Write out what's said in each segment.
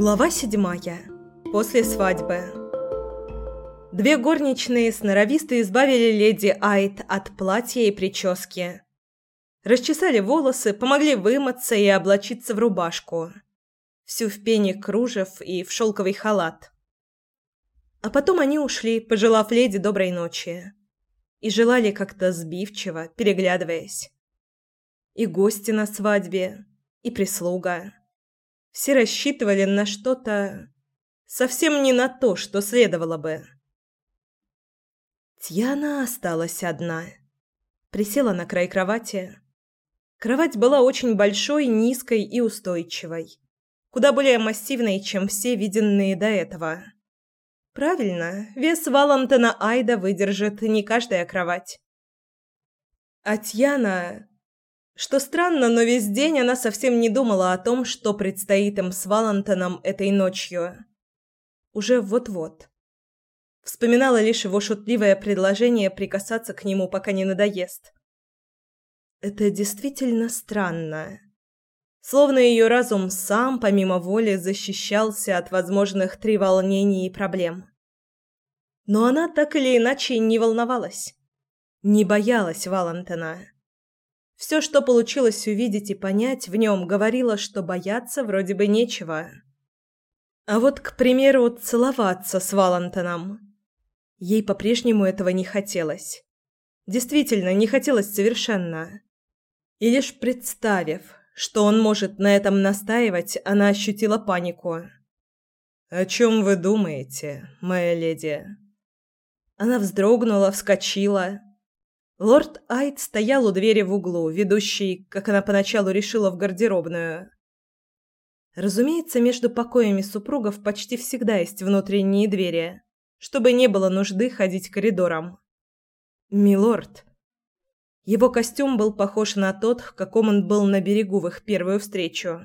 Глава седьмая. После свадьбы. Две горничные сноровисто избавили леди Айт от платья и прически. Расчесали волосы, помогли вымыться и облачиться в рубашку. Всю в пене кружев и в шелковый халат. А потом они ушли, пожелав леди доброй ночи. И желали как-то сбивчиво, переглядываясь. И гости на свадьбе, и прислуга. Все рассчитывали на что-то совсем не на то, что следовало бы. Тьяна осталась одна. Присела на край кровати. Кровать была очень большой, низкой и устойчивой. Куда более массивной, чем все виденные до этого. Правильно, вес Валентина Айда выдержит не каждая кровать. А Тьяна что странно, но весь день она совсем не думала о том, что предстоит им с Валентином этой ночью. Уже вот-вот. Вспоминала лишь его шутливое предложение прикасаться к нему, пока не надоест. Это действительно странно. Словно ее разум сам, помимо воли, защищался от возможных треволнений и проблем. Но она так или иначе не волновалась. Не боялась Валентина. Все, что получилось увидеть и понять в нем, говорило, что бояться вроде бы нечего. А вот, к примеру, целоваться с Валентином. Ей по-прежнему этого не хотелось. Действительно, не хотелось совершенно. И лишь представив, что он может на этом настаивать, она ощутила панику. «О чем вы думаете, моя леди?» Она вздрогнула, вскочила, Лорд Айт стоял у двери в углу, ведущей, как она поначалу решила, в гардеробную. Разумеется, между покоями супругов почти всегда есть внутренние двери, чтобы не было нужды ходить коридором. Милорд. Его костюм был похож на тот, в каком он был на берегу в их первую встречу,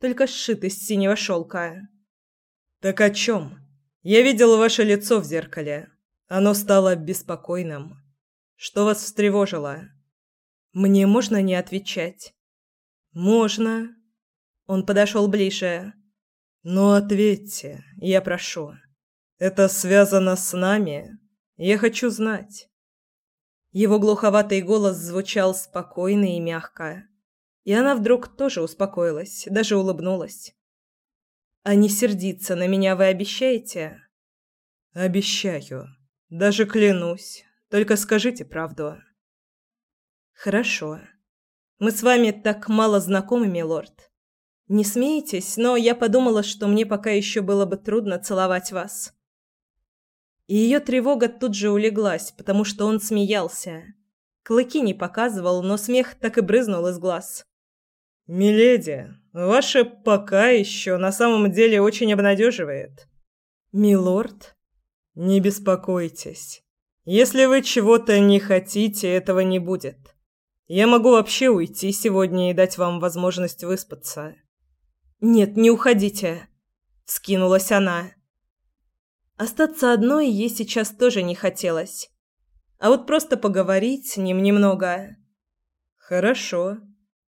только сшит из синего шелка. «Так о чем? Я видел ваше лицо в зеркале. Оно стало беспокойным». Что вас встревожило? Мне можно не отвечать? Можно. Он подошел ближе. Но ответьте, я прошу. Это связано с нами? Я хочу знать. Его глуховатый голос звучал спокойно и мягко. И она вдруг тоже успокоилась, даже улыбнулась. «А не сердиться на меня вы обещаете?» «Обещаю. Даже клянусь. Только скажите правду. Хорошо. Мы с вами так мало знакомы, милорд. Не смейтесь, но я подумала, что мне пока еще было бы трудно целовать вас. И ее тревога тут же улеглась, потому что он смеялся. Клыки не показывал, но смех так и брызнул из глаз. «Миледи, ваше «пока еще» на самом деле очень обнадеживает». «Милорд?» «Не беспокойтесь. Если вы чего-то не хотите, этого не будет. Я могу вообще уйти сегодня и дать вам возможность выспаться. Нет, не уходите, скинулась она. Остаться одной ей сейчас тоже не хотелось. А вот просто поговорить с ним немного. Хорошо,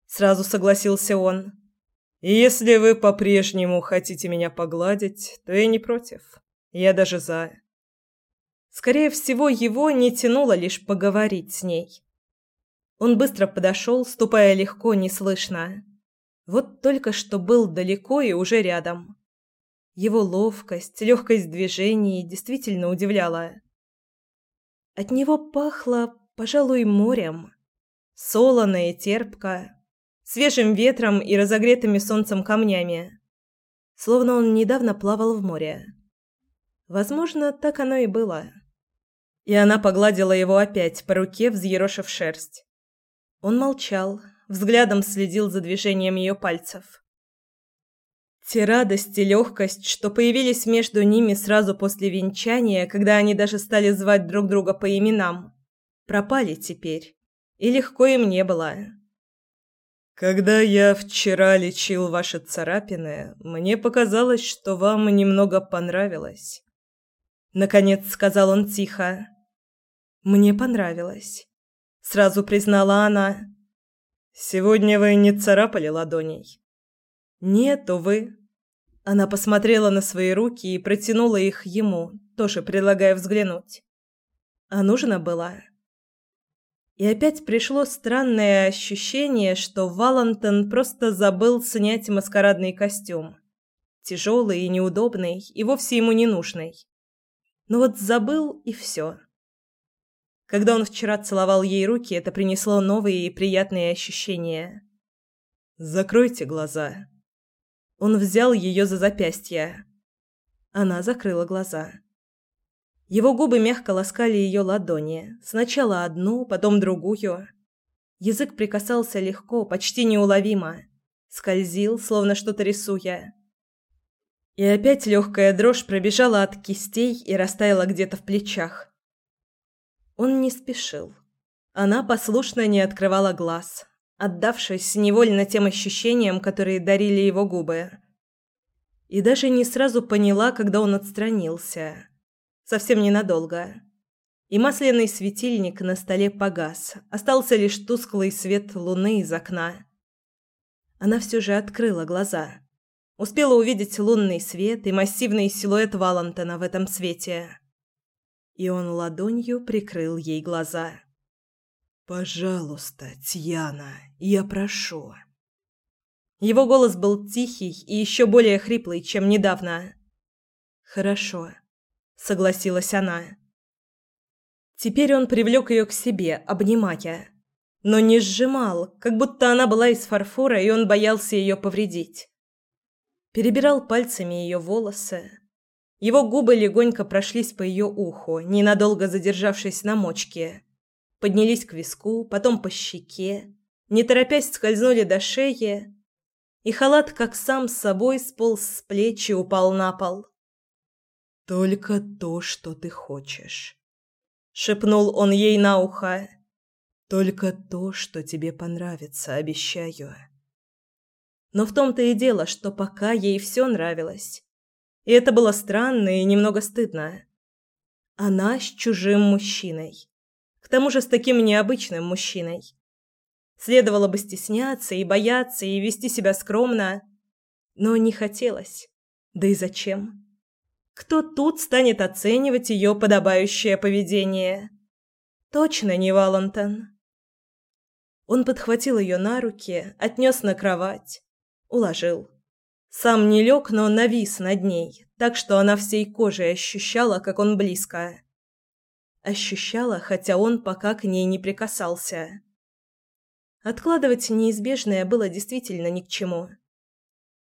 сразу согласился он. И если вы по-прежнему хотите меня погладить, то я не против. Я даже за. Скорее всего, его не тянуло лишь поговорить с ней. Он быстро подошел, ступая легко, неслышно. Вот только что был далеко и уже рядом. Его ловкость, легкость движений действительно удивляла. От него пахло, пожалуй, морем. Солоно и терпко, свежим ветром и разогретыми солнцем камнями. Словно он недавно плавал в море. Возможно, так оно и было. И она погладила его опять по руке, взъерошив шерсть. Он молчал, взглядом следил за движением ее пальцев. Те радость и легкость, что появились между ними сразу после венчания, когда они даже стали звать друг друга по именам, пропали теперь. И легко им не было. Когда я вчера лечил ваши царапины, мне показалось, что вам немного понравилось. Наконец сказал он тихо. Мне понравилось. Сразу признала она. Сегодня вы не царапали ладоней. Нет, увы. Она посмотрела на свои руки и протянула их ему, тоже предлагая взглянуть. А нужно было. И опять пришло странное ощущение, что Валентин просто забыл снять маскарадный костюм. Тяжелый и неудобный, и вовсе ему не нужный. Но вот забыл и все. Когда он вчера целовал ей руки, это принесло новые и приятные ощущения. «Закройте глаза», он взял ее за запястье. Она закрыла глаза. Его губы мягко ласкали ее ладони, сначала одну, потом другую. Язык прикасался легко, почти неуловимо, скользил, словно что-то рисуя. И опять легкая дрожь пробежала от кистей и растаяла где-то в плечах. Он не спешил. Она послушно не открывала глаз, отдавшись невольно тем ощущениям, которые дарили его губы. И даже не сразу поняла, когда он отстранился. Совсем ненадолго. И масляный светильник на столе погас. Остался лишь тусклый свет луны из окна. Она все же открыла глаза. Успела увидеть лунный свет и массивный силуэт Валантона в этом свете. И он ладонью прикрыл ей глаза. «Пожалуйста, Тьяна, я прошу». Его голос был тихий и еще более хриплый, чем недавно. «Хорошо», — согласилась она. Теперь он привлек ее к себе, обнимая. Но не сжимал, как будто она была из фарфора, и он боялся ее повредить. Перебирал пальцами ее волосы. Его губы легонько прошлись по ее уху, ненадолго задержавшись на мочке поднялись к виску, потом по щеке, не торопясь скользнули до шеи, и халат, как сам с собой, сполз с плеч и упал на пол. «Только то, что ты хочешь», — шепнул он ей на ухо. «Только то, что тебе понравится, обещаю». Но в том-то и дело, что пока ей все нравилось. И это было странно и немного стыдно. Она с чужим мужчиной. К тому же с таким необычным мужчиной. Следовало бы стесняться и бояться и вести себя скромно, но не хотелось. Да и зачем? Кто тут станет оценивать ее подобающее поведение? Точно не Валентон. Он подхватил ее на руки, отнес на кровать, уложил. Сам не лег, но навис над ней, так что она всей кожей ощущала, как он близко. Ощущала, хотя он пока к ней не прикасался. Откладывать неизбежное было действительно ни к чему.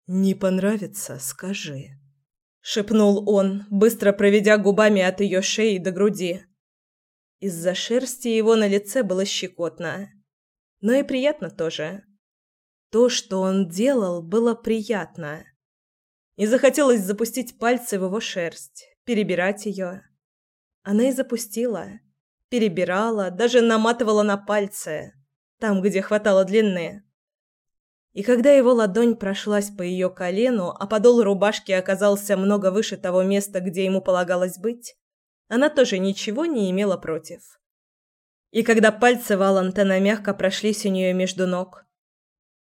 «Не понравится, скажи», — шепнул он, быстро проведя губами от ее шеи до груди. Из-за шерсти его на лице было щекотно, но и приятно тоже. То, что он делал, было приятно. И захотелось запустить пальцы в его шерсть, перебирать ее, она и запустила. Перебирала, даже наматывала на пальцы, там, где хватало длины. И когда его ладонь прошлась по ее колену, а подол рубашки оказался много выше того места, где ему полагалось быть, она тоже ничего не имела против. И когда пальцы Валентина мягко прошлись у нее между ног,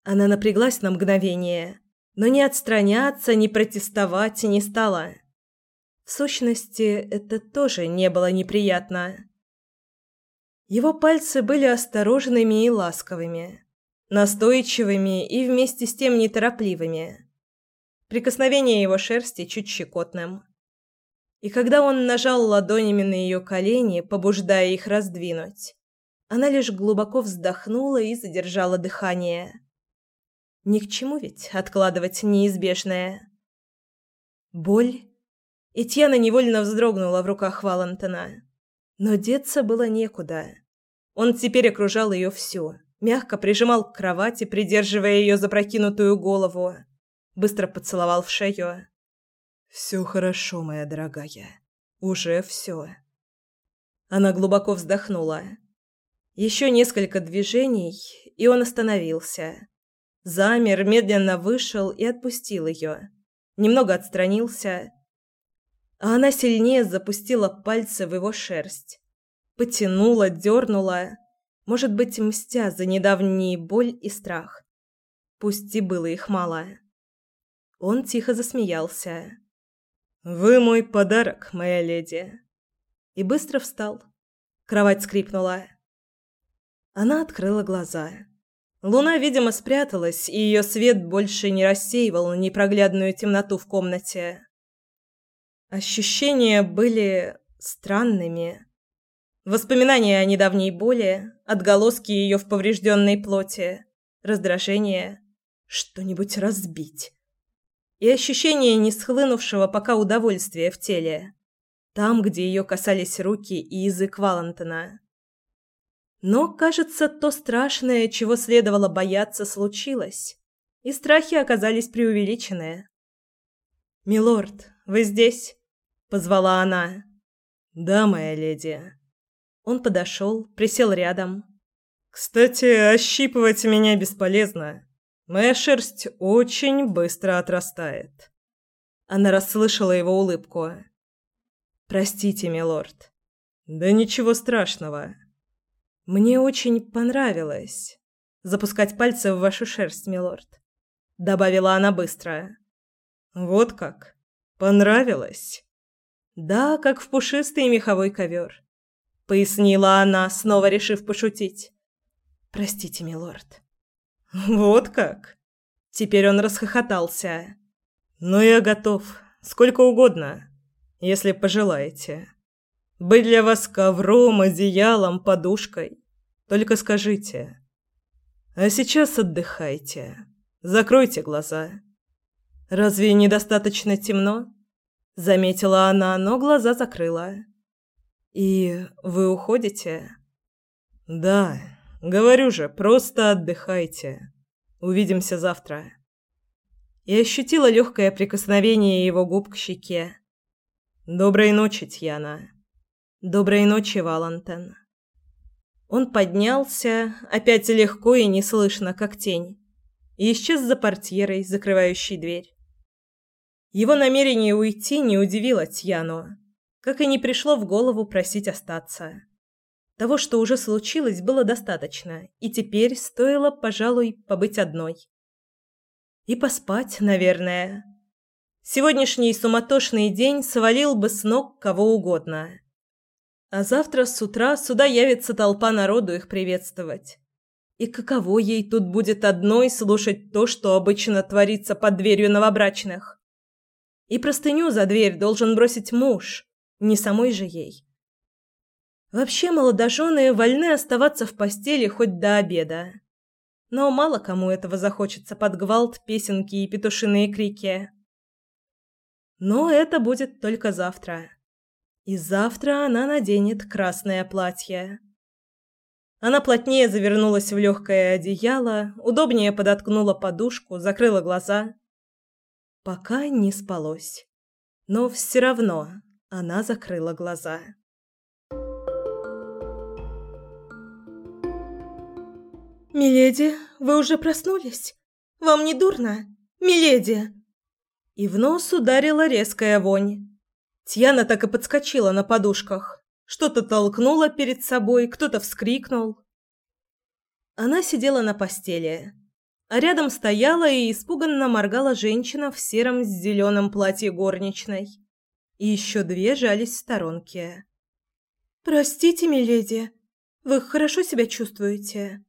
она напряглась на мгновение, но ни отстраняться, ни протестовать не стала. В сущности, это тоже не было неприятно. Его пальцы были осторожными и ласковыми, настойчивыми и вместе с тем неторопливыми. Прикосновение его шерсти чуть щекотным. И когда он нажал ладонями на ее колени, побуждая их раздвинуть, она лишь глубоко вздохнула и задержала дыхание. Ни к чему ведь откладывать неизбежное. Боль и Тьяна невольно вздрогнула в руках Валентина. Но деться было некуда. Он теперь окружал ее всю, мягко прижимал к кровати, придерживая ее запрокинутую голову. Быстро поцеловал в шею. «Все хорошо, моя дорогая. Уже все». Она глубоко вздохнула. Еще несколько движений, и он остановился. Замер, медленно вышел и отпустил ее. Немного отстранился а она сильнее запустила пальцы в его шерсть. Потянула, дернула, может быть, мстя за недавние боль и страх. Пусть и было их мало. Он тихо засмеялся. «Вы мой подарок, моя леди!» И быстро встал. Кровать скрипнула. Она открыла глаза. Луна, видимо, спряталась, и ее свет больше не рассеивал непроглядную темноту в комнате. Ощущения были странными. Воспоминания о недавней боли, отголоски ее в поврежденной плоти, раздражение, что-нибудь разбить. И ощущение не схлынувшего пока удовольствия в теле, там, где ее касались руки и язык Валентина. Но, кажется, то страшное, чего следовало бояться, случилось, и страхи оказались преувеличенные. «Милорд, вы здесь?» — позвала она. «Да, моя леди». Он подошел, присел рядом. «Кстати, ощипывать меня бесполезно. Моя шерсть очень быстро отрастает». Она расслышала его улыбку. «Простите, милорд». «Да ничего страшного. Мне очень понравилось запускать пальцы в вашу шерсть, милорд, добавила она быстро. Вот как? Понравилось? Да, как в пушистый меховой ковер. Пояснила она, снова решив пошутить. Простите, милорд. Вот как? Теперь он расхохотался. Но я готов, сколько угодно, если пожелаете. Быть для вас ковром, одеялом, подушкой. Только скажите. А сейчас отдыхайте. Закройте глаза. Разве недостаточно темно? Заметила она, но глаза закрыла. И вы уходите? Да, говорю же, просто отдыхайте. Увидимся завтра. И ощутила легкое прикосновение его губ к щеке. Доброй ночи, Тьяна. Доброй ночи, Валентин. Он поднялся, опять легко и неслышно, как тень, и исчез за портьерой, закрывающей дверь. Его намерение уйти не удивило Тьяну, как и не пришло в голову просить остаться. Того, что уже случилось, было достаточно, и теперь стоило, пожалуй, побыть одной. И поспать, наверное. Сегодняшний суматошный день свалил бы с ног кого угодно. А завтра с утра сюда явится толпа народу их приветствовать. И каково ей тут будет одной слушать то, что обычно творится под дверью новобрачных? И простыню за дверь должен бросить муж, не самой же ей. Вообще молодожены вольны оставаться в постели хоть до обеда. Но мало кому этого захочется под гвалт, песенки и петушиные крики. Но это будет только завтра. И завтра она наденет красное платье. Она плотнее завернулась в легкое одеяло, удобнее подоткнула подушку, закрыла глаза. Пока не спалось. Но все равно она закрыла глаза. «Миледи, вы уже проснулись? Вам не дурно? Миледи!» И в нос ударила резкая вонь. Тьяна так и подскочила на подушках. Что-то толкнула перед собой, кто-то вскрикнул. Она сидела на постели, а рядом стояла и испуганно моргала женщина в сером с зеленым платье горничной. И еще две жались в сторонке. «Простите, миледи, вы хорошо себя чувствуете?»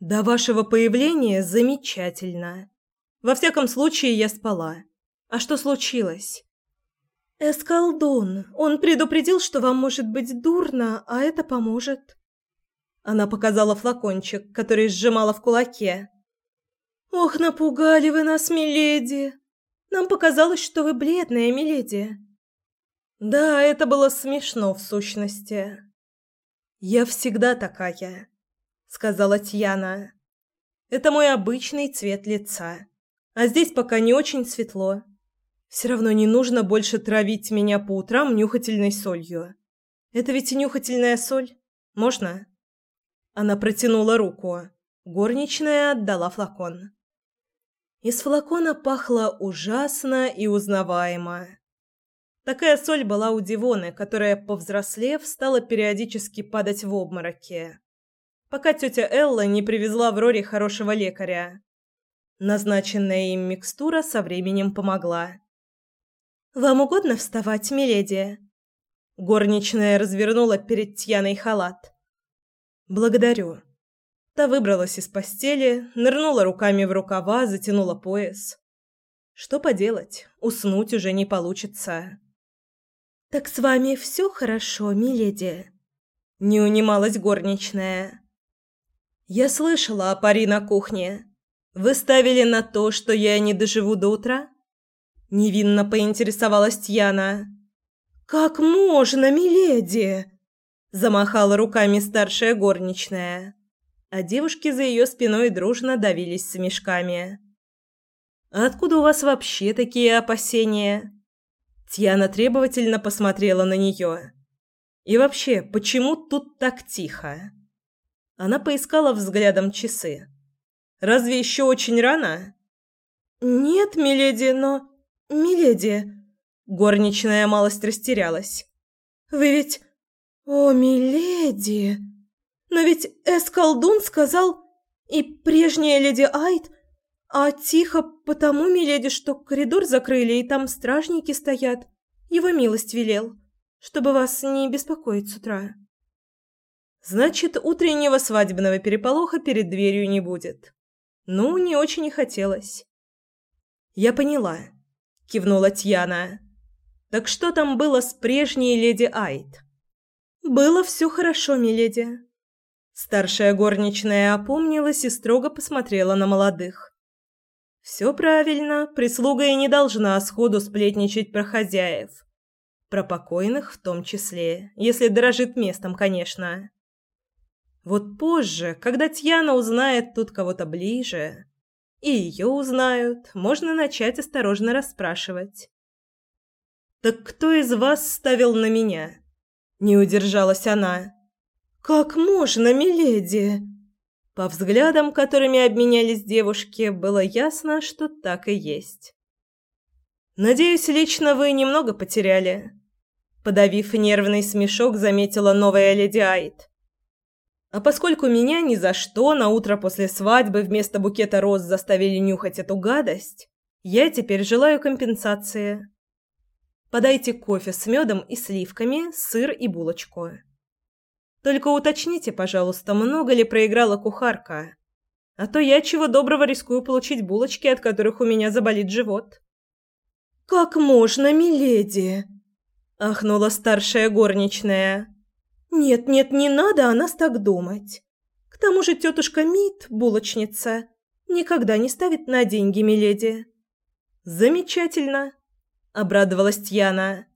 «До вашего появления замечательно. Во всяком случае, я спала. А что случилось?» «Эскалдун, он предупредил, что вам может быть дурно, а это поможет». Она показала флакончик, который сжимала в кулаке. «Ох, напугали вы нас, миледи! Нам показалось, что вы бледная, миледи». Да, это было смешно в сущности. «Я всегда такая», — сказала Тьяна. «Это мой обычный цвет лица, а здесь пока не очень светло». Все равно не нужно больше травить меня по утрам нюхательной солью. Это ведь и нюхательная соль. Можно? Она протянула руку. Горничная отдала флакон. Из флакона пахло ужасно и узнаваемо. Такая соль была у Дивоны, которая, повзрослев, стала периодически падать в обмороки. Пока тетя Элла не привезла в Рори хорошего лекаря. Назначенная им микстура со временем помогла. «Вам угодно вставать, миледи?» Горничная развернула перед Тьяной халат. «Благодарю». Та выбралась из постели, нырнула руками в рукава, затянула пояс. Что поделать, уснуть уже не получится. «Так с вами все хорошо, миледи?» Не унималась горничная. «Я слышала о пари на кухне. Вы ставили на то, что я не доживу до утра?» Невинно поинтересовалась Тьяна. «Как можно, миледи?» Замахала руками старшая горничная, а девушки за ее спиной дружно давились с мешками. «А откуда у вас вообще такие опасения?» Тьяна требовательно посмотрела на нее. И вообще, почему тут так тихо? Она поискала взглядом часы. Разве еще очень рано? Нет, миледи, но миледи, горничная малость растерялась. Вы ведь О, миледи. Но ведь Эскалдун сказал и прежняя леди Айд, а тихо потому, миледи, что коридор закрыли и там стражники стоят. Его милость велел чтобы вас не беспокоить с утра. Значит, утреннего свадебного переполоха перед дверью не будет. Ну, не очень и хотелось. Я поняла, кивнула Тьяна. Так что там было с прежней леди Айд? Было все хорошо, миледи. Старшая горничная опомнилась и строго посмотрела на молодых. Все правильно, прислуга и не должна сходу сплетничать про хозяев. Про покойных в том числе, если дорожит местом, конечно. Вот позже, когда Тьяна узнает тут кого-то ближе, и ее узнают, можно начать осторожно расспрашивать. «Так кто из вас ставил на меня?» Не удержалась она. «Как можно, миледи?» По взглядам, которыми обменялись девушки, было ясно, что так и есть. «Надеюсь, лично вы немного потеряли?» Подавив нервный смешок, заметила новая леди Айт. А поскольку меня ни за что на утро после свадьбы вместо букета роз заставили нюхать эту гадость, я теперь желаю компенсации. Подайте кофе с медом и сливками, сыр и булочку. Только уточните, пожалуйста, много ли проиграла кухарка, а то я чего доброго рискую получить булочки, от которых у меня заболит живот. Как можно, миледи? ахнула старшая горничная. Нет, нет, не надо о нас так думать. К тому же тетушка Мит, булочница, никогда не ставит на деньги миледи. Замечательно, обрадовалась Тьяна.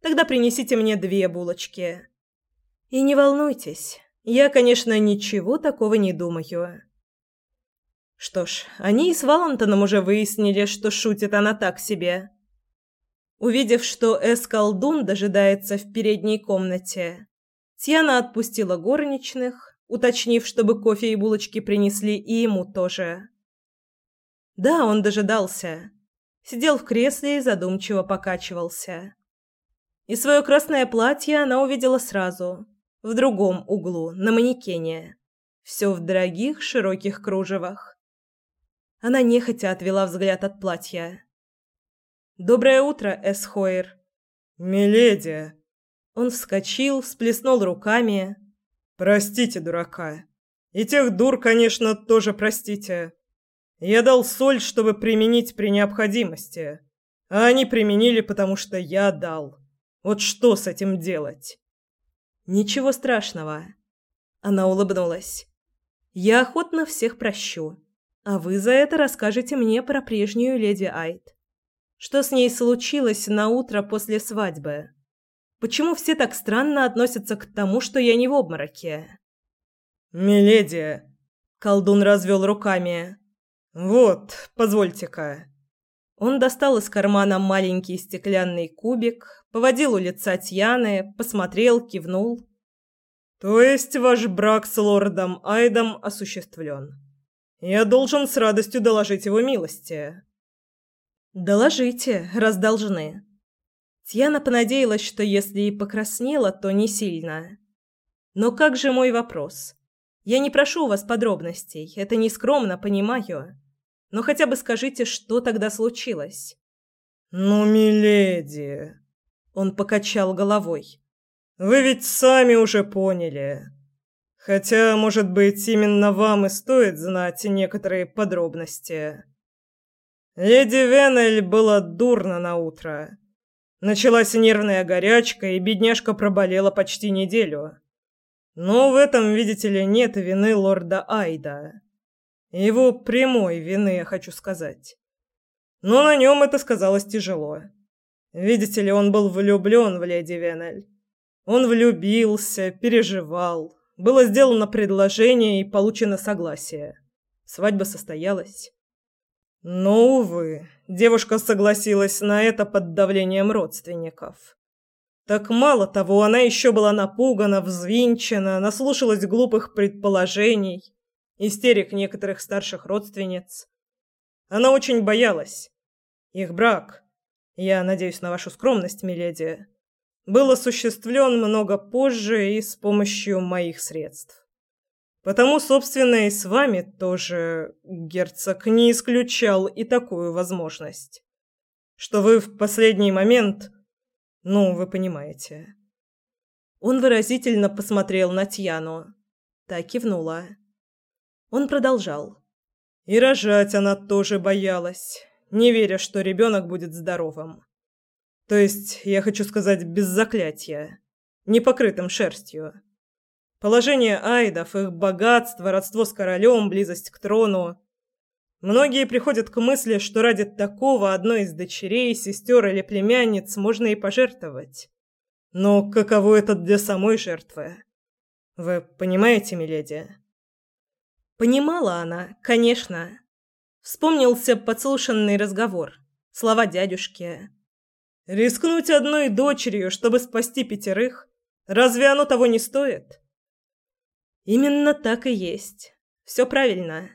Тогда принесите мне две булочки. И не волнуйтесь, я, конечно, ничего такого не думаю. Что ж, они и с Валентоном уже выяснили, что шутит она так себе. Увидев, что Эскалдун дожидается в передней комнате, Тьяна отпустила горничных, уточнив, чтобы кофе и булочки принесли и ему тоже. Да, он дожидался. Сидел в кресле и задумчиво покачивался. И свое красное платье она увидела сразу, в другом углу, на манекене. Все в дорогих широких кружевах. Она нехотя отвела взгляд от платья. «Доброе утро, Эсхойр!» «Миледи!» Он вскочил, всплеснул руками. «Простите, дурака. И тех дур, конечно, тоже простите. Я дал соль, чтобы применить при необходимости. А они применили, потому что я дал. Вот что с этим делать?» «Ничего страшного». Она улыбнулась. «Я охотно всех прощу. А вы за это расскажете мне про прежнюю леди Айд. Что с ней случилось на утро после свадьбы? Почему все так странно относятся к тому, что я не в обмороке? Миледи, колдун развел руками. Вот, позвольте-ка. Он достал из кармана маленький стеклянный кубик, поводил у лица Тьяны, посмотрел, кивнул. То есть ваш брак с лордом Айдом осуществлен. Я должен с радостью доложить его милости. «Доложите, раз должны». Тьяна понадеялась, что если и покраснела, то не сильно. «Но как же мой вопрос? Я не прошу у вас подробностей, это нескромно, понимаю. Но хотя бы скажите, что тогда случилось?» «Ну, миледи...» Он покачал головой. «Вы ведь сами уже поняли. Хотя, может быть, именно вам и стоит знать некоторые подробности. Леди Венель была дурно на утро. Началась нервная горячка, и бедняжка проболела почти неделю. Но в этом, видите ли, нет вины лорда Айда. Его прямой вины, я хочу сказать. Но на нем это сказалось тяжело. Видите ли, он был влюблен в леди Венель. Он влюбился, переживал. Было сделано предложение и получено согласие. Свадьба состоялась. Но, увы, девушка согласилась на это под давлением родственников. Так мало того, она еще была напугана, взвинчена, наслушалась глупых предположений, истерик некоторых старших родственниц. Она очень боялась. Их брак, я надеюсь на вашу скромность, миледи, был осуществлен много позже и с помощью моих средств. Потому, собственно, и с вами тоже герцог не исключал и такую возможность, что вы в последний момент ну, вы понимаете. Он выразительно посмотрел на Тьяну. Та кивнула. Он продолжал. И рожать она тоже боялась, не веря, что ребенок будет здоровым. То есть, я хочу сказать, без заклятия, не покрытым шерстью. Положение айдов, их богатство, родство с королем, близость к трону Многие приходят к мысли, что ради такого одной из дочерей, сестер или племянниц можно и пожертвовать. Но каково это для самой жертвы? Вы понимаете, миледи? Понимала она, конечно. Вспомнился подслушанный разговор, слова дядюшки. Рискнуть одной дочерью, чтобы спасти пятерых, разве оно того не стоит? Именно так и есть. Все правильно.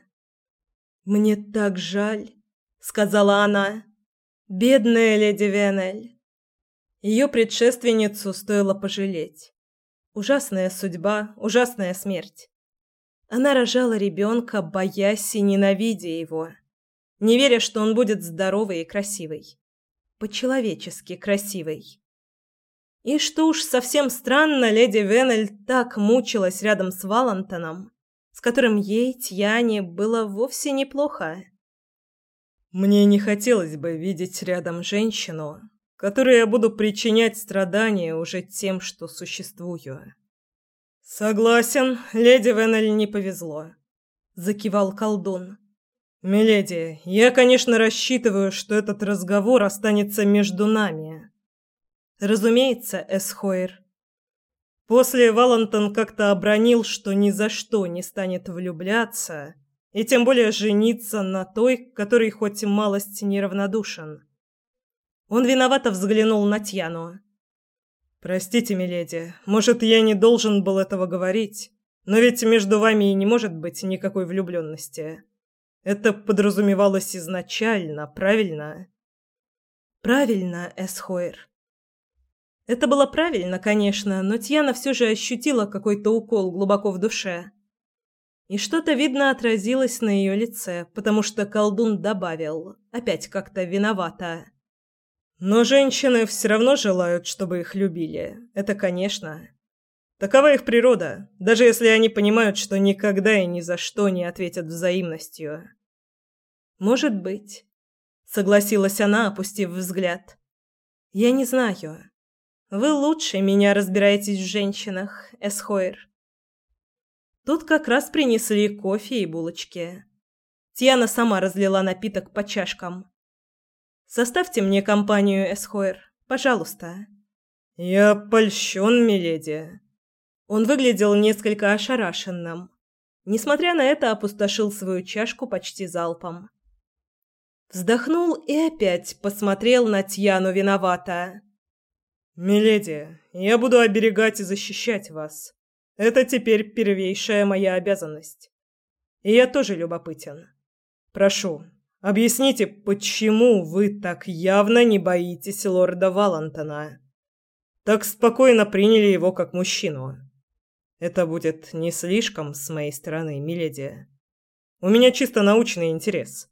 «Мне так жаль», — сказала она. «Бедная леди Венель». Ее предшественницу стоило пожалеть. Ужасная судьба, ужасная смерть. Она рожала ребенка, боясь и ненавидя его, не веря, что он будет здоровый и красивый. По-человечески красивый. И что уж совсем странно, леди Венель так мучилась рядом с Валантоном, с которым ей, Тьяне, было вовсе неплохо. Мне не хотелось бы видеть рядом женщину, которой я буду причинять страдания уже тем, что существую. Согласен, леди Венель не повезло, закивал колдун. Миледи, я, конечно, рассчитываю, что этот разговор останется между нами. Разумеется, Эсхойр. После Валентон как-то обронил, что ни за что не станет влюбляться, и тем более жениться на той, который хоть и малость неравнодушен. Он виновато взглянул на Тьяну. «Простите, миледи, может, я не должен был этого говорить, но ведь между вами и не может быть никакой влюбленности. Это подразумевалось изначально, правильно?» «Правильно, Эсхойр. Это было правильно, конечно, но Тьяна все же ощутила какой-то укол глубоко в душе. И что-то, видно, отразилось на ее лице, потому что колдун добавил, опять как-то виновата. «Но женщины все равно желают, чтобы их любили. Это конечно. Такова их природа, даже если они понимают, что никогда и ни за что не ответят взаимностью». «Может быть», — согласилась она, опустив взгляд. «Я не знаю. Вы лучше меня разбираетесь в женщинах, Эсхойр. Тут как раз принесли кофе и булочки. Тиана сама разлила напиток по чашкам. Составьте мне компанию, Эсхойр, пожалуйста. Я польщен, миледи. Он выглядел несколько ошарашенным. Несмотря на это, опустошил свою чашку почти залпом. Вздохнул и опять посмотрел на Тьяну виновато. «Миледи, я буду оберегать и защищать вас. Это теперь первейшая моя обязанность. И я тоже любопытен. Прошу, объясните, почему вы так явно не боитесь лорда Валантона? Так спокойно приняли его как мужчину. Это будет не слишком с моей стороны, миледи. У меня чисто научный интерес.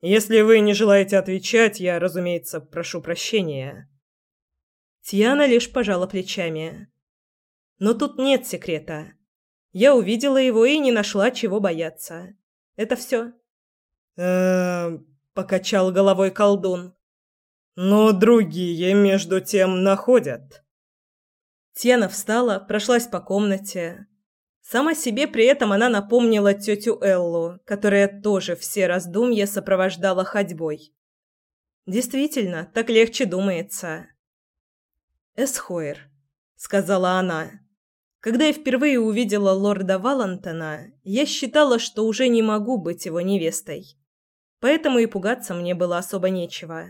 Если вы не желаете отвечать, я, разумеется, прошу прощения. Тиана лишь пожала плечами. Но тут нет секрета. Я увидела его и не нашла чего бояться. Это все. Э, покачал головой колдун. Но другие между тем находят. Тиана встала, прошлась по комнате. Сама себе при этом она напомнила тетю Эллу, которая тоже все раздумья сопровождала ходьбой. Действительно, так легче думается. «Эсхойр», — сказала она. «Когда я впервые увидела лорда Валантона, я считала, что уже не могу быть его невестой. Поэтому и пугаться мне было особо нечего.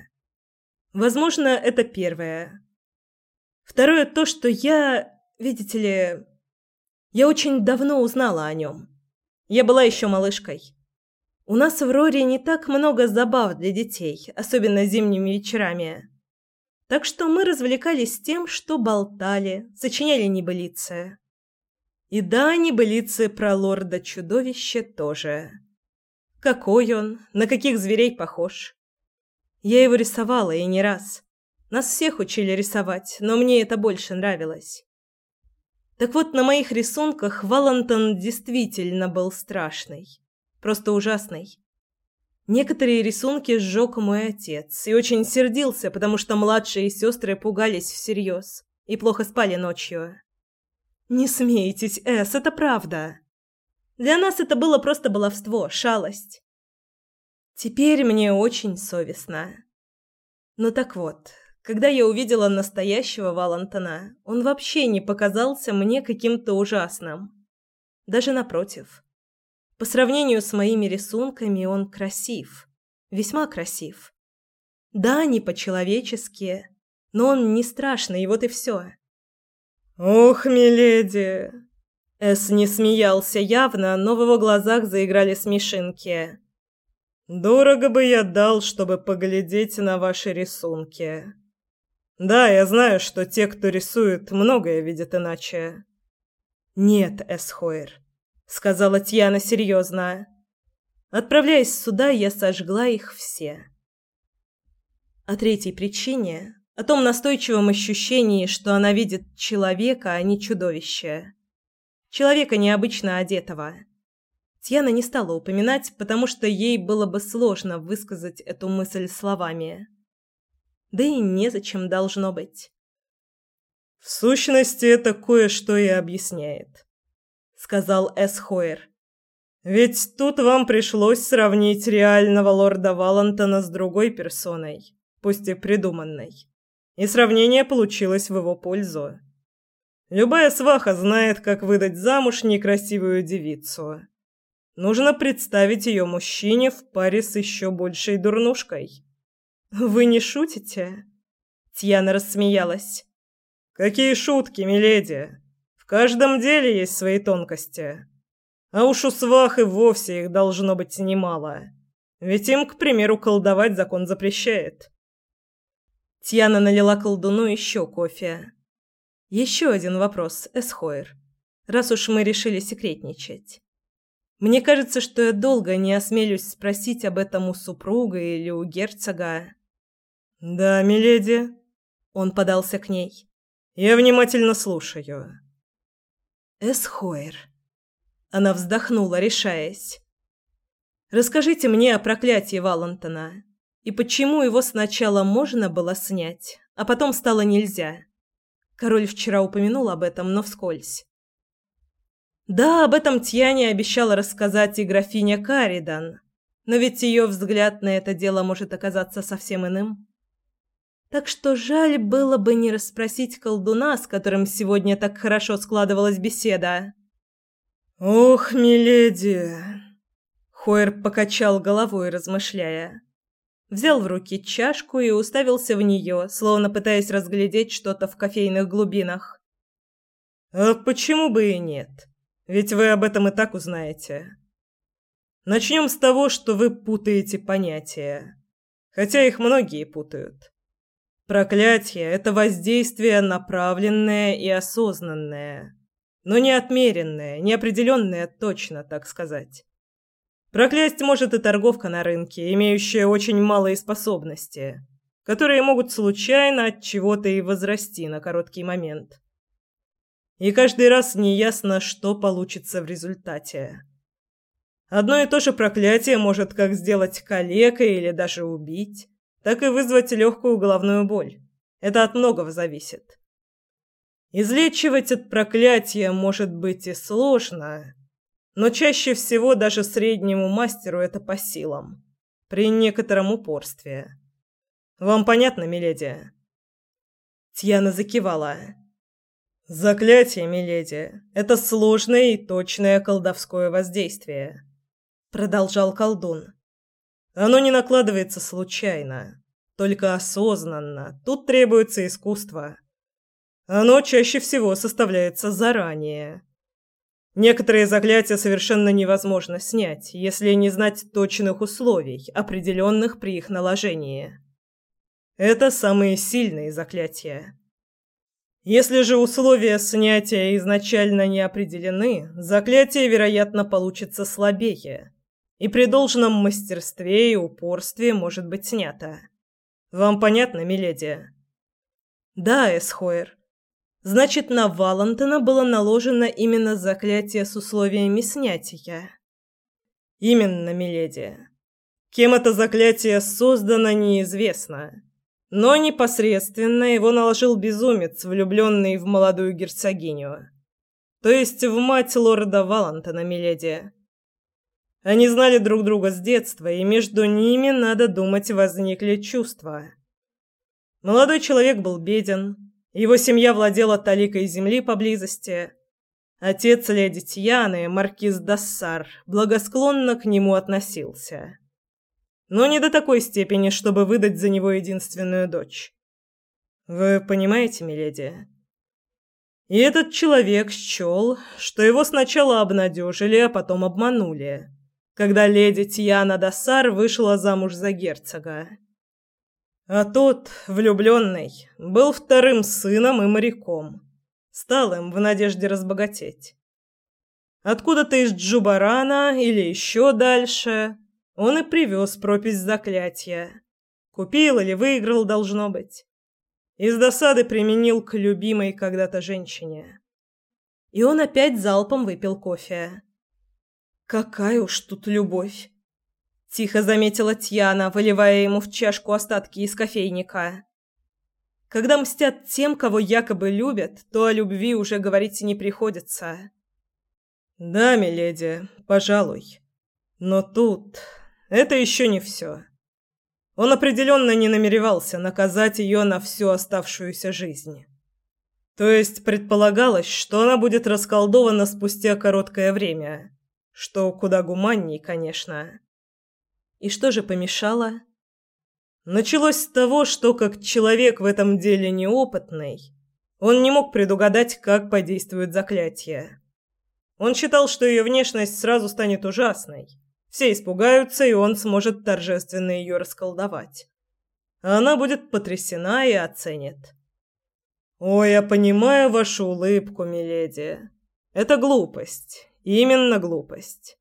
Возможно, это первое. Второе то, что я, видите ли, я очень давно узнала о нем. Я была еще малышкой. У нас в Роре не так много забав для детей, особенно зимними вечерами. Так что мы развлекались тем, что болтали, сочиняли небылицы. И да, небылицы про лорда-чудовище тоже. Какой он, на каких зверей похож. Я его рисовала и не раз. Нас всех учили рисовать, но мне это больше нравилось. Так вот, на моих рисунках Валентон действительно был страшный. Просто ужасный. Некоторые рисунки сжег мой отец и очень сердился, потому что младшие сестры пугались всерьез и плохо спали ночью. Не смейтесь, Эс, это правда. Для нас это было просто баловство, шалость. Теперь мне очень совестно. Ну так вот, когда я увидела настоящего Валентона, он вообще не показался мне каким-то ужасным. Даже напротив. По сравнению с моими рисунками он красив. Весьма красив. Да, не по-человечески, но он не страшный, и вот и все. «Ох, миледи!» Эс не смеялся явно, но в его глазах заиграли смешинки. «Дорого бы я дал, чтобы поглядеть на ваши рисунки. Да, я знаю, что те, кто рисует, многое видят иначе». «Нет, Эсхойр, сказала Тьяна серьезно. Отправляясь сюда, я сожгла их все. О третьей причине, о том настойчивом ощущении, что она видит человека, а не чудовище. Человека необычно одетого. Тьяна не стала упоминать, потому что ей было бы сложно высказать эту мысль словами. Да и незачем должно быть. В сущности, это кое-что и объясняет сказал Эсхойер. Ведь тут вам пришлось сравнить реального лорда Валантона с другой персоной, пусть и придуманной. И сравнение получилось в его пользу. Любая сваха знает, как выдать замуж некрасивую девицу. Нужно представить ее мужчине в паре с еще большей дурнушкой. Вы не шутите? Тьяна рассмеялась. Какие шутки, миледи? Каждом деле есть свои тонкости. А уж у свах и вовсе их должно быть немало. Ведь им, к примеру, колдовать закон запрещает. Тьяна налила колдуну еще кофе. Еще один вопрос, Эсхойр. Раз уж мы решили секретничать. Мне кажется, что я долго не осмелюсь спросить об этом у супруга или у герцога. Да, миледи. Он подался к ней. Я внимательно слушаю. Эсхойр. Она вздохнула, решаясь. Расскажите мне о проклятии Валентона и почему его сначала можно было снять, а потом стало нельзя. Король вчера упомянул об этом, но вскользь. Да, об этом Тьяне обещала рассказать и графиня Каридан, но ведь ее взгляд на это дело может оказаться совсем иным. Так что жаль было бы не расспросить колдуна, с которым сегодня так хорошо складывалась беседа. «Ох, миледи!» Хойер покачал головой, размышляя. Взял в руки чашку и уставился в нее, словно пытаясь разглядеть что-то в кофейных глубинах. «А почему бы и нет? Ведь вы об этом и так узнаете. Начнем с того, что вы путаете понятия. Хотя их многие путают. Проклятие – это воздействие направленное и осознанное, но не отмеренное, неопределенное точно, так сказать. Проклясть может и торговка на рынке, имеющая очень малые способности, которые могут случайно от чего-то и возрасти на короткий момент. И каждый раз неясно, что получится в результате. Одно и то же проклятие может как сделать калекой или даже убить, так и вызвать легкую головную боль. Это от многого зависит. Излечивать от проклятия может быть и сложно, но чаще всего даже среднему мастеру это по силам, при некотором упорстве. Вам понятно, миледи? Тьяна закивала. Заклятие, миледи, это сложное и точное колдовское воздействие, продолжал колдун. Оно не накладывается случайно, только осознанно. Тут требуется искусство. Оно чаще всего составляется заранее. Некоторые заклятия совершенно невозможно снять, если не знать точных условий, определенных при их наложении. Это самые сильные заклятия. Если же условия снятия изначально не определены, заклятие, вероятно, получится слабее, и при должном мастерстве и упорстве может быть снято. Вам понятно, миледи? Да, Эсхойр. Значит, на Валентина было наложено именно заклятие с условиями снятия. Именно, миледи. Кем это заклятие создано, неизвестно. Но непосредственно его наложил безумец, влюбленный в молодую герцогиню. То есть в мать лорда Валентина, миледи. Они знали друг друга с детства, и между ними, надо думать, возникли чувства. Молодой человек был беден, его семья владела таликой земли поблизости. Отец леди Тьяны, маркиз Дассар, благосклонно к нему относился. Но не до такой степени, чтобы выдать за него единственную дочь. Вы понимаете, миледи? И этот человек счел, что его сначала обнадежили, а потом обманули, когда леди Тьяна Дассар вышла замуж за герцога. А тот, влюбленный, был вторым сыном и моряком. Стал им в надежде разбогатеть. Откуда-то из Джубарана или еще дальше он и привез пропись заклятия. Купил или выиграл, должно быть. Из досады применил к любимой когда-то женщине. И он опять залпом выпил кофе. Какая уж тут любовь! Тихо заметила Тьяна, выливая ему в чашку остатки из кофейника. Когда мстят тем, кого якобы любят, то о любви уже говорить не приходится. Да, миледи, пожалуй. Но тут это еще не все. Он определенно не намеревался наказать ее на всю оставшуюся жизнь. То есть предполагалось, что она будет расколдована спустя короткое время, что куда гуманней, конечно. И что же помешало? Началось с того, что как человек в этом деле неопытный, он не мог предугадать, как подействует заклятие. Он считал, что ее внешность сразу станет ужасной. Все испугаются, и он сможет торжественно ее расколдовать. А она будет потрясена и оценит. «Ой, я понимаю вашу улыбку, миледи. Это глупость. Именно глупость.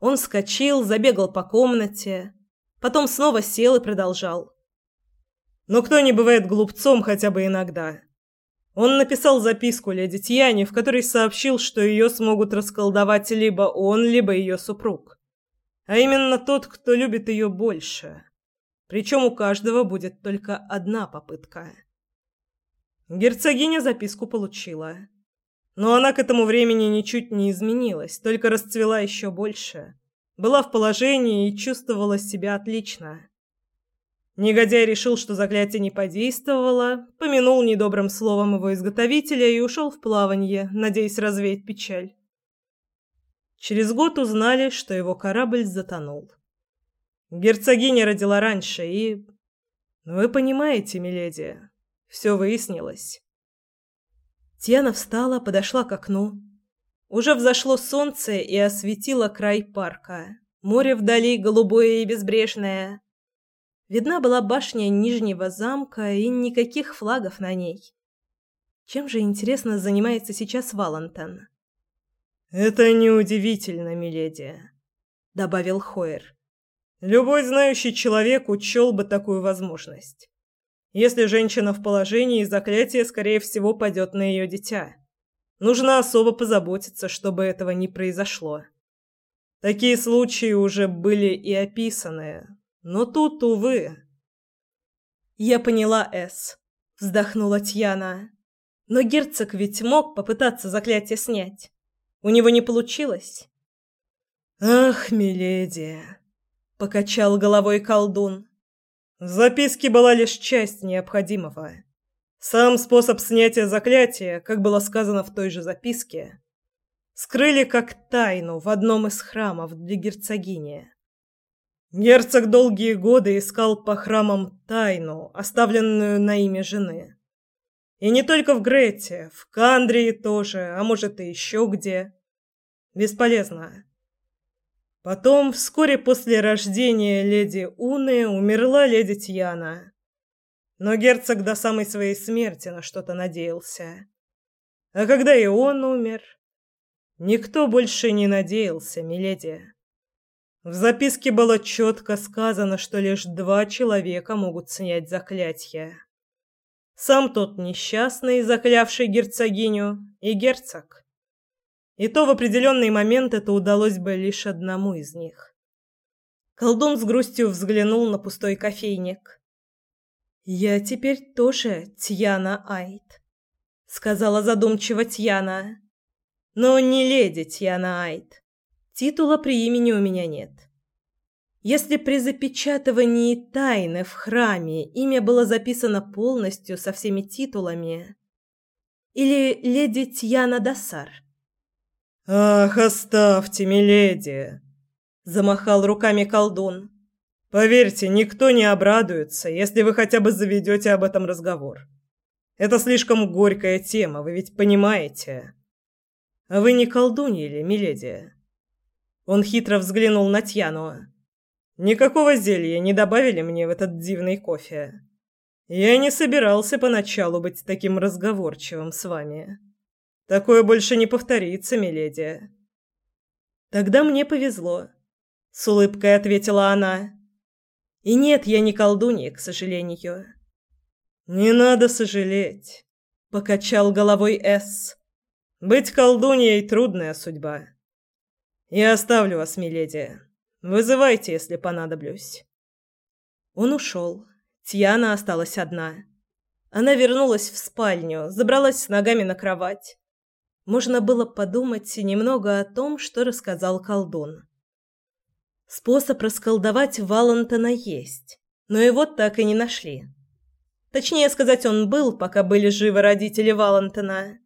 Он вскочил, забегал по комнате, потом снова сел и продолжал. Но кто не бывает глупцом хотя бы иногда? Он написал записку леди Тьяне, в которой сообщил, что ее смогут расколдовать либо он, либо ее супруг. А именно тот, кто любит ее больше. Причем у каждого будет только одна попытка. Герцогиня записку получила. Но она к этому времени ничуть не изменилась, только расцвела еще больше. Была в положении и чувствовала себя отлично. Негодяй решил, что заклятие не подействовало, помянул недобрым словом его изготовителя и ушел в плаванье, надеясь развеять печаль. Через год узнали, что его корабль затонул. Герцогиня родила раньше, и... Вы понимаете, миледи, все выяснилось. Тиана встала, подошла к окну. Уже взошло солнце и осветило край парка. Море вдали голубое и безбрежное. Видна была башня Нижнего замка и никаких флагов на ней. Чем же, интересно, занимается сейчас Валентон? «Это неудивительно, миледи. добавил Хойер. Любой знающий человек учел бы такую возможность. Если женщина в положении, заклятие, скорее всего, падет на ее дитя. Нужно особо позаботиться, чтобы этого не произошло. Такие случаи уже были и описаны, но тут, увы. Я поняла, С. Вздохнула Тьяна. Но герцог ведь мог попытаться заклятие снять. У него не получилось. Ах, миледи, покачал головой колдун. В записке была лишь часть необходимого. Сам способ снятия заклятия, как было сказано в той же записке, скрыли как тайну в одном из храмов для герцогини. Герцог долгие годы искал по храмам тайну, оставленную на имя жены. И не только в Грете, в Кандрии тоже, а может и еще где. Бесполезно. Потом, вскоре после рождения леди Уны, умерла леди Тьяна. Но герцог до самой своей смерти на что-то надеялся. А когда и он умер, никто больше не надеялся, миледи. В записке было четко сказано, что лишь два человека могут снять заклятие. Сам тот несчастный, заклявший герцогиню, и герцог. И то в определенный момент это удалось бы лишь одному из них. Колдун с грустью взглянул на пустой кофейник. «Я теперь тоже Тьяна Айт», — сказала задумчиво Тьяна. «Но не леди Тьяна Айт. Титула при имени у меня нет. Если при запечатывании тайны в храме имя было записано полностью со всеми титулами, или леди Тьяна Дасар — «Ах, оставьте, миледи!» — замахал руками колдун. «Поверьте, никто не обрадуется, если вы хотя бы заведете об этом разговор. Это слишком горькая тема, вы ведь понимаете?» «А вы не колдунья миледи?» Он хитро взглянул на Тьяну. «Никакого зелья не добавили мне в этот дивный кофе. Я не собирался поначалу быть таким разговорчивым с вами». Такое больше не повторится, миледи. Тогда мне повезло, с улыбкой ответила она. И нет, я не колдунья, к сожалению. Не надо сожалеть, покачал головой С. Быть колдуньей трудная судьба. Я оставлю вас, миледи. Вызывайте, если понадоблюсь. Он ушел. Тьяна осталась одна. Она вернулась в спальню, забралась с ногами на кровать можно было подумать немного о том, что рассказал колдун. Способ расколдовать Валентона есть, но его так и не нашли. Точнее сказать, он был, пока были живы родители Валентона.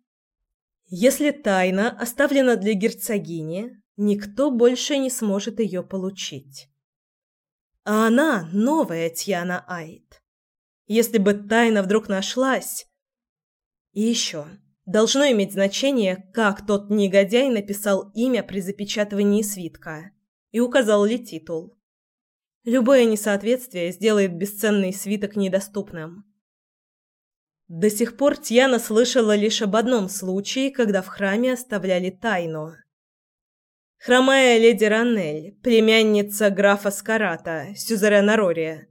Если тайна оставлена для герцогини, никто больше не сможет ее получить. А она новая Тьяна Айт. Если бы тайна вдруг нашлась... И еще должно иметь значение, как тот негодяй написал имя при запечатывании свитка и указал ли титул. Любое несоответствие сделает бесценный свиток недоступным. До сих пор Тьяна слышала лишь об одном случае, когда в храме оставляли тайну. Хромая леди Ранель, племянница графа Скарата, сюзерена Рори,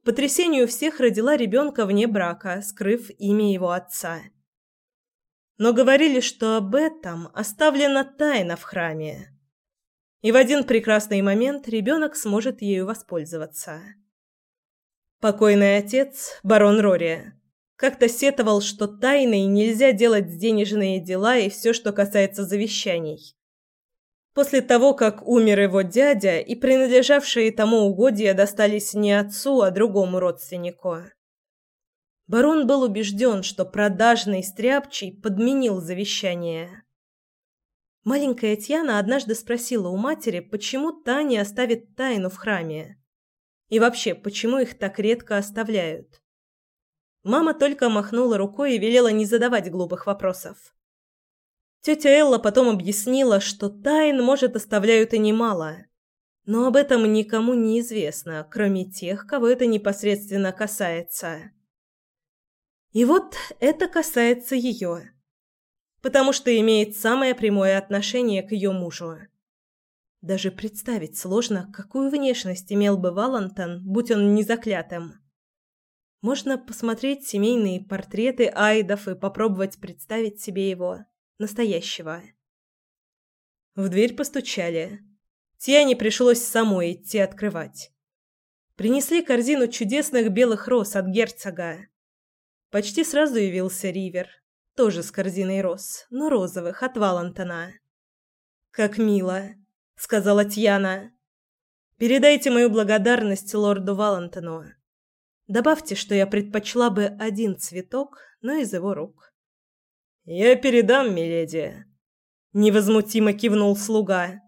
к потрясению всех родила ребенка вне брака, скрыв имя его отца – но говорили, что об этом оставлена тайна в храме. И в один прекрасный момент ребенок сможет ею воспользоваться. Покойный отец, барон Рори, как-то сетовал, что тайной нельзя делать денежные дела и все, что касается завещаний. После того, как умер его дядя, и принадлежавшие тому угодья достались не отцу, а другому родственнику. Барон был убежден, что продажный стряпчий подменил завещание. Маленькая Тьяна однажды спросила у матери, почему та не оставит тайну в храме. И вообще, почему их так редко оставляют. Мама только махнула рукой и велела не задавать глупых вопросов. Тетя Элла потом объяснила, что тайн, может, оставляют и немало. Но об этом никому не известно, кроме тех, кого это непосредственно касается. И вот это касается ее, потому что имеет самое прямое отношение к ее мужу. Даже представить сложно, какую внешность имел бы Валентон, будь он не заклятым. Можно посмотреть семейные портреты айдов и попробовать представить себе его, настоящего. В дверь постучали. Тиане пришлось самой идти открывать. Принесли корзину чудесных белых роз от герцога. Почти сразу явился Ривер, тоже с корзиной роз, но розовых, от Валентона. «Как мило», — сказала Тьяна. «Передайте мою благодарность лорду Валентону. Добавьте, что я предпочла бы один цветок, но из его рук. Я передам, миледи, невозмутимо кивнул слуга.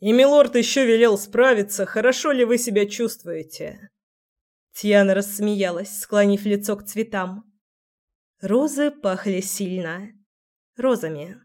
И милорд еще велел справиться, хорошо ли вы себя чувствуете. Тьяна рассмеялась, склонив лицо к цветам. Розы пахли сильно. Розами.